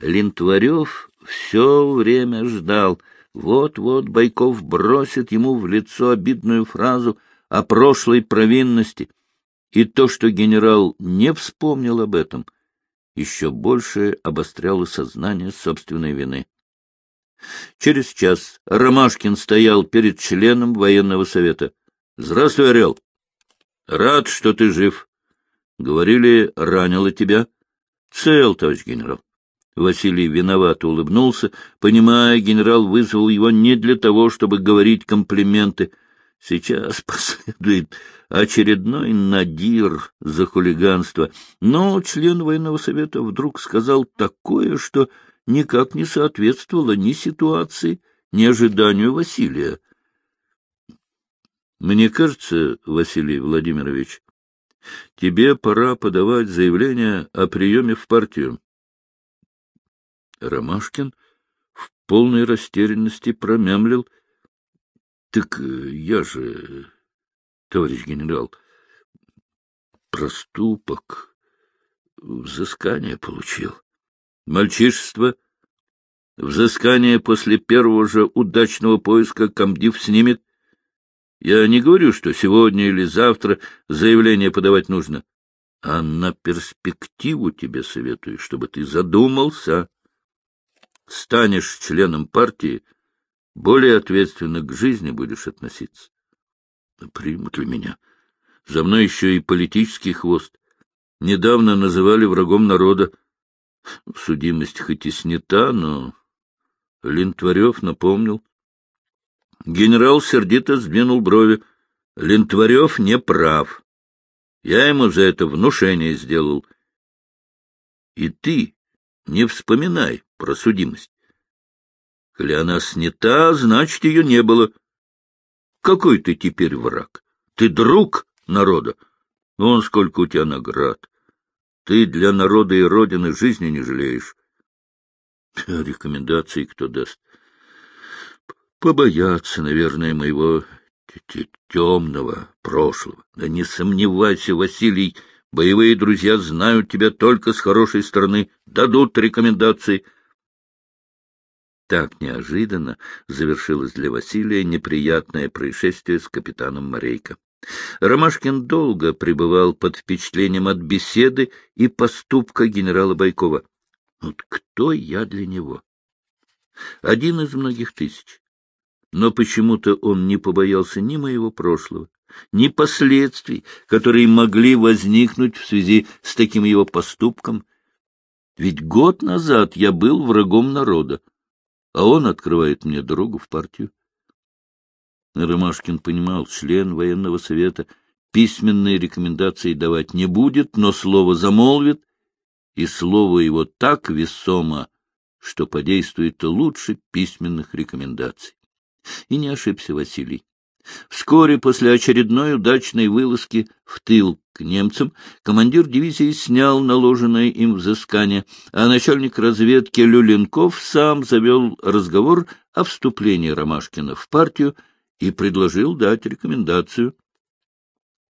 Линтварев все время ждал. Вот-вот Байков бросит ему в лицо обидную фразу о прошлой провинности. И то, что генерал не вспомнил об этом, еще больше обостряло сознание собственной вины. Через час Ромашкин стоял перед членом военного совета. — Здравствуй, Орел. — Рад, что ты жив. Говорили, ранило тебя. — Цел, товарищ генерал. Василий виновато улыбнулся, понимая, генерал вызвал его не для того, чтобы говорить комплименты. Сейчас последует очередной надир за хулиганство. Но член военного совета вдруг сказал такое, что никак не соответствовало ни ситуации, ни ожиданию Василия. Мне кажется, Василий Владимирович, тебе пора подавать заявление о приеме в партию. Ромашкин в полной растерянности промямлил. — Так я же, товарищ генерал, проступок, взыскание получил. Мальчишество, взыскание после первого же удачного поиска комдив снимет. Я не говорю, что сегодня или завтра заявление подавать нужно, а на перспективу тебе советую, чтобы ты задумался станешь членом партии, более ответственно к жизни будешь относиться. Примут ли меня? За мной еще и политический хвост. Недавно называли врагом народа. Судимость хоть и снята, но Линтварев напомнил. Генерал сердито сдвинул брови. Линтварев не прав. Я ему за это внушение сделал. И ты не вспоминай про судимость. Коли она снята, значит, ее не было. Какой ты теперь враг? Ты друг народа. Вон сколько у тебя наград. Ты для народа и родины жизни не жалеешь. Рекомендации кто даст? Побояться, наверное, моего темного прошлого. Да не сомневайся, Василий, Боевые друзья знают тебя только с хорошей стороны, дадут рекомендации. Так неожиданно завершилось для Василия неприятное происшествие с капитаном Морейко. Ромашкин долго пребывал под впечатлением от беседы и поступка генерала Байкова. Вот кто я для него? Один из многих тысяч. Но почему-то он не побоялся ни моего прошлого, ни последствий, которые могли возникнуть в связи с таким его поступком. Ведь год назад я был врагом народа, а он открывает мне дорогу в партию. Ромашкин понимал, член военного совета письменные рекомендации давать не будет, но слово замолвит, и слово его так весомо, что подействует лучше письменных рекомендаций. И не ошибся Василий. Вскоре после очередной удачной вылазки в тыл к немцам командир дивизии снял наложенное им взыскание, а начальник разведки Люленков сам завел разговор о вступлении Ромашкина в партию и предложил дать рекомендацию.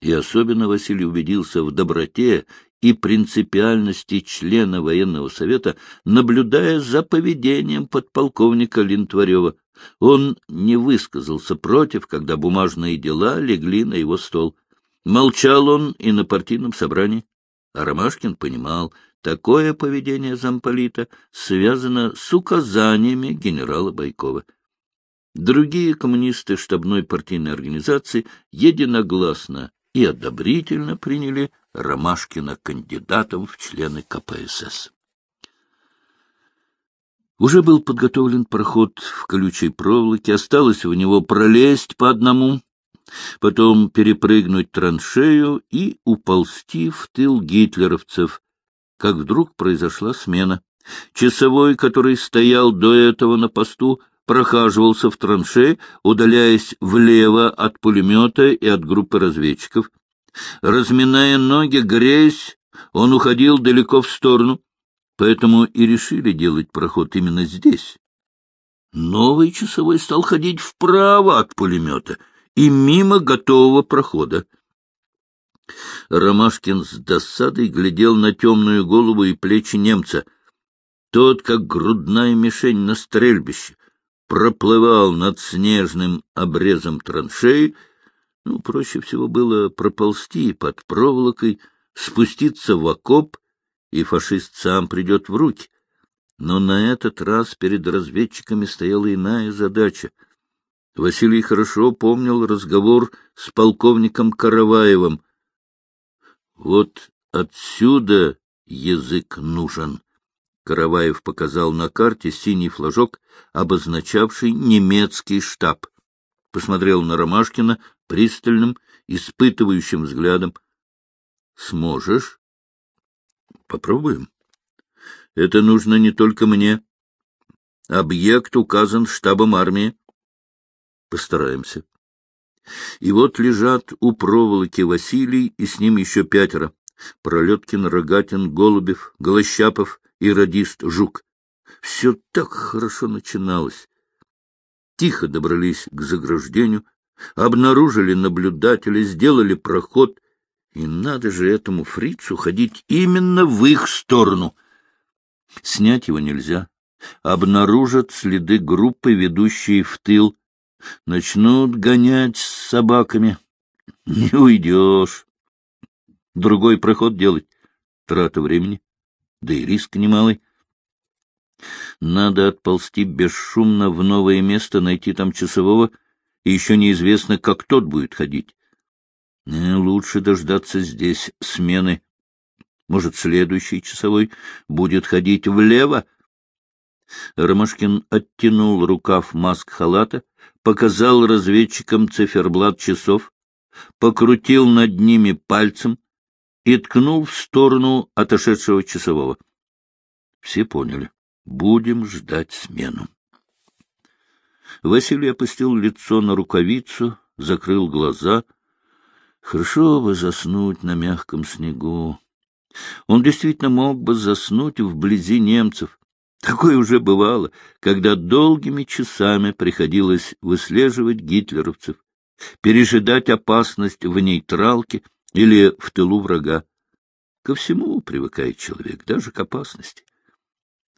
И особенно Василий убедился в доброте и принципиальности члена военного совета, наблюдая за поведением подполковника Линтварева. Он не высказался против, когда бумажные дела легли на его стол. Молчал он и на партийном собрании. А Ромашкин понимал, такое поведение замполита связано с указаниями генерала Байкова. Другие коммунисты штабной партийной организации единогласно и одобрительно приняли Ромашкина кандидатом в члены КПСС. Уже был подготовлен проход в колючей проволоке, осталось в него пролезть по одному, потом перепрыгнуть траншею и уползти в тыл гитлеровцев, как вдруг произошла смена. Часовой, который стоял до этого на посту, прохаживался в траншее, удаляясь влево от пулемета и от группы разведчиков. Разминая ноги, грязь, он уходил далеко в сторону, поэтому и решили делать проход именно здесь. Новый часовой стал ходить вправо от пулемета и мимо готового прохода. Ромашкин с досадой глядел на темную голову и плечи немца. Тот, как грудная мишень на стрельбище, проплывал над снежным обрезом траншеи. Ну, проще всего было проползти под проволокой, спуститься в окоп, и фашист сам придет в руки. Но на этот раз перед разведчиками стояла иная задача. Василий хорошо помнил разговор с полковником Караваевым. Вот отсюда язык нужен. Караваев показал на карте синий флажок, обозначавший немецкий штаб. Посмотрел на Ромашкина пристальным, испытывающим взглядом. — Сможешь? — Попробуем. Это нужно не только мне. Объект указан штабом армии. Постараемся. И вот лежат у проволоки Василий и с ним еще пятеро. Пролеткин, Рогатин, Голубев, Голощапов и радист Жук. Все так хорошо начиналось. Тихо добрались к заграждению, обнаружили наблюдателя, сделали проход. И надо же этому фрицу ходить именно в их сторону. Снять его нельзя. Обнаружат следы группы, ведущие в тыл. Начнут гонять с собаками. Не уйдешь. Другой проход делать. Трата времени. Да и риск немалый. Надо отползти бесшумно в новое место, найти там часового, и еще неизвестно, как тот будет ходить. Э, лучше дождаться здесь смены. Может, следующий часовой будет ходить влево? Ромашкин оттянул рукав маск-халата, показал разведчикам циферблат часов, покрутил над ними пальцем и ткнул в сторону отошедшего часового. Все поняли. Будем ждать смену. Василий опустил лицо на рукавицу, закрыл глаза. Хорошо бы заснуть на мягком снегу. Он действительно мог бы заснуть вблизи немцев. Такое уже бывало, когда долгими часами приходилось выслеживать гитлеровцев, пережидать опасность в нейтралке или в тылу врага. Ко всему привыкает человек, даже к опасности.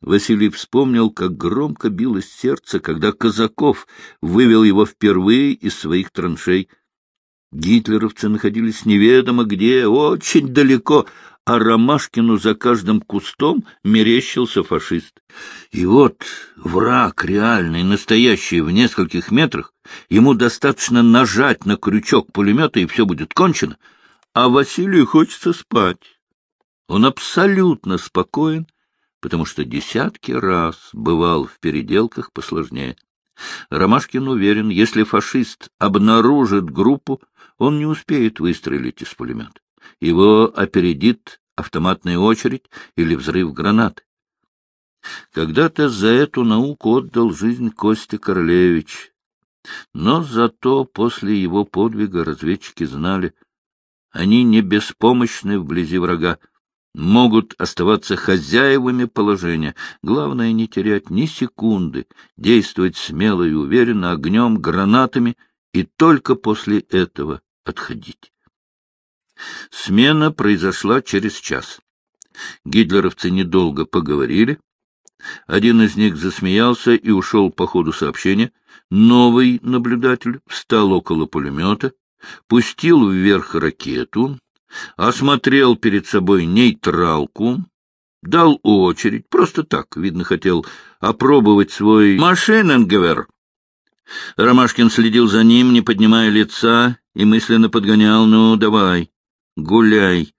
Василий вспомнил, как громко билось сердце, когда Казаков вывел его впервые из своих траншей. Гитлеровцы находились неведомо где, очень далеко, а Ромашкину за каждым кустом мерещился фашист. И вот враг реальный, настоящий, в нескольких метрах, ему достаточно нажать на крючок пулемета, и все будет кончено, а Василию хочется спать. Он абсолютно спокоен, потому что десятки раз бывал в переделках посложнее. Ромашкин уверен, если фашист обнаружит группу, он не успеет выстрелить из пулемета. Его опередит автоматная очередь или взрыв гранаты. Когда-то за эту науку отдал жизнь Костя Королевич. Но зато после его подвига разведчики знали, они не беспомощны вблизи врага могут оставаться хозяевами положения. Главное — не терять ни секунды, действовать смело и уверенно огнем, гранатами, и только после этого отходить. Смена произошла через час. Гитлеровцы недолго поговорили. Один из них засмеялся и ушел по ходу сообщения. Новый наблюдатель встал около пулемета, пустил вверх ракету, осмотрел перед собой нейтралку, дал очередь, просто так, видно, хотел опробовать свой машиненгевер. Ромашкин следил за ним, не поднимая лица, и мысленно подгонял, ну, давай, гуляй,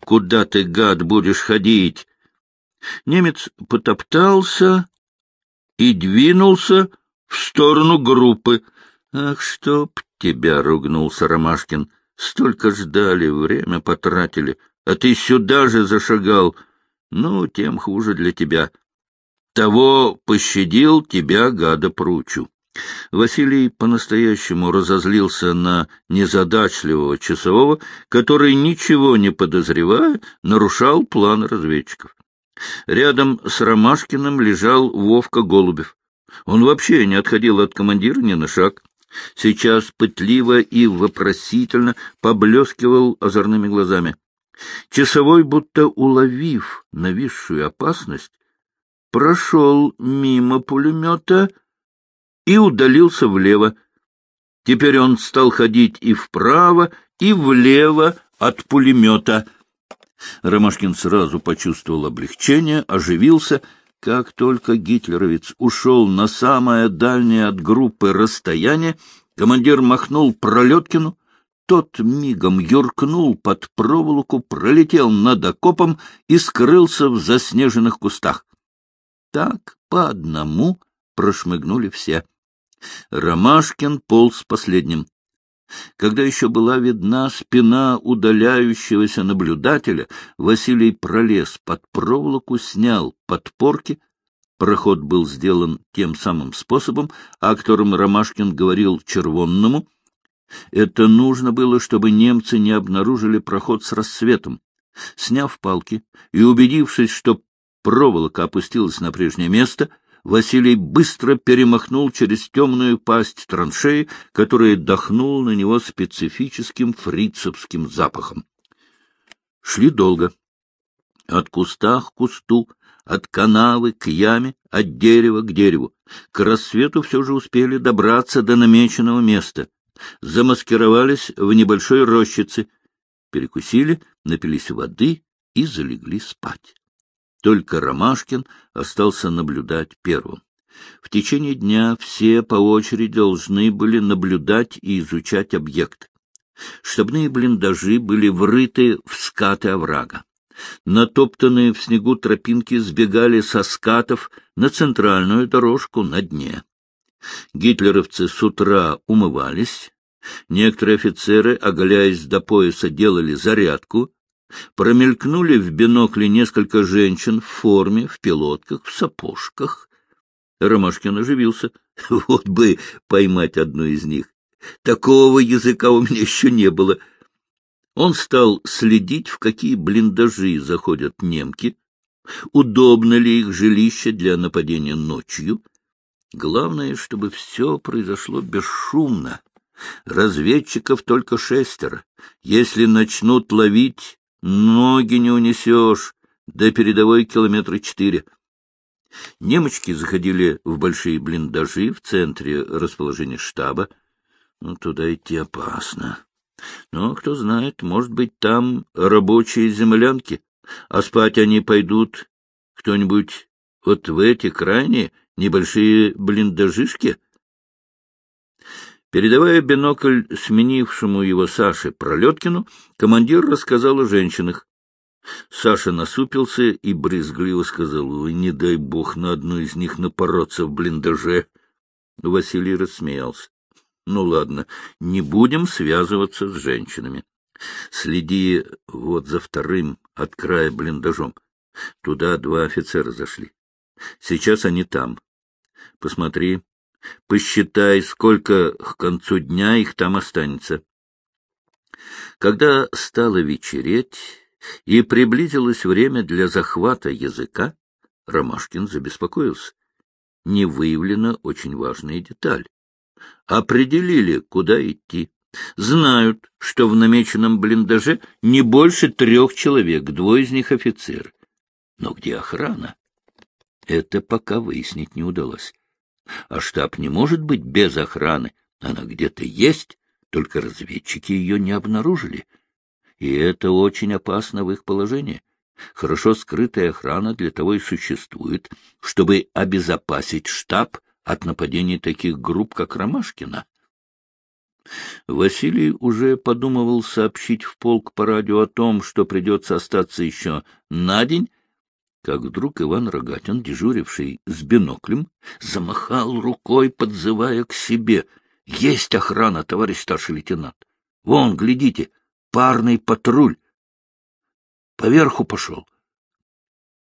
куда ты, гад, будешь ходить? Немец потоптался и двинулся в сторону группы. — Ах, чтоб тебя! — ругнулся Ромашкин. Столько ждали, время потратили, а ты сюда же зашагал. Ну, тем хуже для тебя. Того пощадил, тебя, гада, пручу. Василий по-настоящему разозлился на незадачливого часового, который, ничего не подозревая, нарушал план разведчиков. Рядом с Ромашкиным лежал Вовка Голубев. Он вообще не отходил от командира ни на шаг сейчас пытливо и вопросительно поблескивал озорными глазами. Часовой, будто уловив нависшую опасность, прошел мимо пулемета и удалился влево. Теперь он стал ходить и вправо, и влево от пулемета. Ромашкин сразу почувствовал облегчение, оживился. Как только гитлеровец ушел на самое дальнее от группы расстояние, командир махнул Пролеткину, тот мигом юркнул под проволоку, пролетел над окопом и скрылся в заснеженных кустах. Так по одному прошмыгнули все. Ромашкин полз последним. Когда еще была видна спина удаляющегося наблюдателя, Василий пролез под проволоку, снял подпорки. Проход был сделан тем самым способом, о котором Ромашкин говорил червонному — это нужно было, чтобы немцы не обнаружили проход с рассветом. Сняв палки и убедившись, что проволока опустилась на прежнее место, Василий быстро перемахнул через темную пасть траншеи, которая дохнула на него специфическим фрицевским запахом. Шли долго. От куста к кусту, от канавы к яме, от дерева к дереву. К рассвету все же успели добраться до намеченного места замаскировались в небольшой рощице, перекусили, напились воды и залегли спать. Только Ромашкин остался наблюдать первым. В течение дня все по очереди должны были наблюдать и изучать объект. Штабные блиндажи были врыты в скаты оврага. Натоптанные в снегу тропинки сбегали со скатов на центральную дорожку на дне. Гитлеровцы с утра умывались, некоторые офицеры, оголяясь до пояса, делали зарядку, промелькнули в бинокле несколько женщин в форме, в пилотках, в сапожках. Ромашкин оживился. Вот бы поймать одну из них. Такого языка у меня еще не было. Он стал следить, в какие блиндажи заходят немки, удобно ли их жилище для нападения ночью, Главное, чтобы все произошло бесшумно. Разведчиков только шестеро. Если начнут ловить, ноги не унесешь. До передовой километра четыре. Немочки заходили в большие блиндажи в центре расположения штаба. Ну, туда идти опасно. Но, кто знает, может быть, там рабочие землянки, а спать они пойдут кто-нибудь вот в эти крайние Небольшие блиндажишки? Передавая бинокль сменившему его Саше Пролеткину, командир рассказал о женщинах. Саша насупился и брезгливо сказал, «Ой, не дай бог на одну из них напороться в блиндаже». Василий рассмеялся. «Ну ладно, не будем связываться с женщинами. Следи вот за вторым от края блиндажом. Туда два офицера зашли. Сейчас они там. Посмотри, посчитай, сколько к концу дня их там останется. Когда стало вечереть и приблизилось время для захвата языка, Ромашкин забеспокоился. Не выявлена очень важная деталь. Определили, куда идти. Знают, что в намеченном блиндаже не больше трех человек, двое из них офицеры. Но где охрана? Это пока выяснить не удалось. А штаб не может быть без охраны. Она где-то есть, только разведчики ее не обнаружили. И это очень опасно в их положении. Хорошо скрытая охрана для того и существует, чтобы обезопасить штаб от нападений таких групп, как Ромашкина. Василий уже подумывал сообщить в полк по радио о том, что придется остаться еще на день, как вдруг Иван Рогатин, дежуривший с биноклем, замахал рукой, подзывая к себе. — Есть охрана, товарищ старший лейтенант. Вон, глядите, парный патруль. Поверху пошел.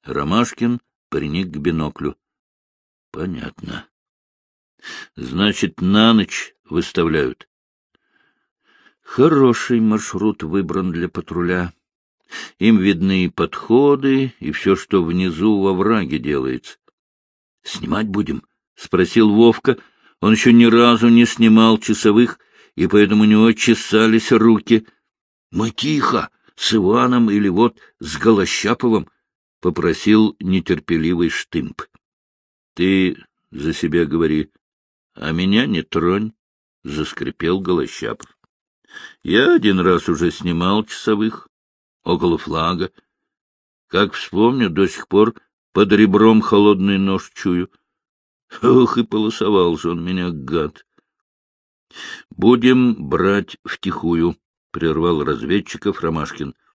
Ромашкин приник к биноклю. — Понятно. Значит, на ночь выставляют. Хороший маршрут выбран для патруля. Им видны и подходы, и все, что внизу во враге делается. — Снимать будем? — спросил Вовка. Он еще ни разу не снимал часовых, и поэтому у него чесались руки. — Мы тихо, с Иваном или вот с Голощаповым, — попросил нетерпеливый Штымп. Ты за себя говори, а меня не тронь, — заскрипел Голощапов. Я один раз уже снимал часовых около флага. Как вспомню, до сих пор под ребром холодный нож чую. Ох, и полосовал же он меня, гад. — Будем брать втихую, — прервал разведчиков Ромашкин.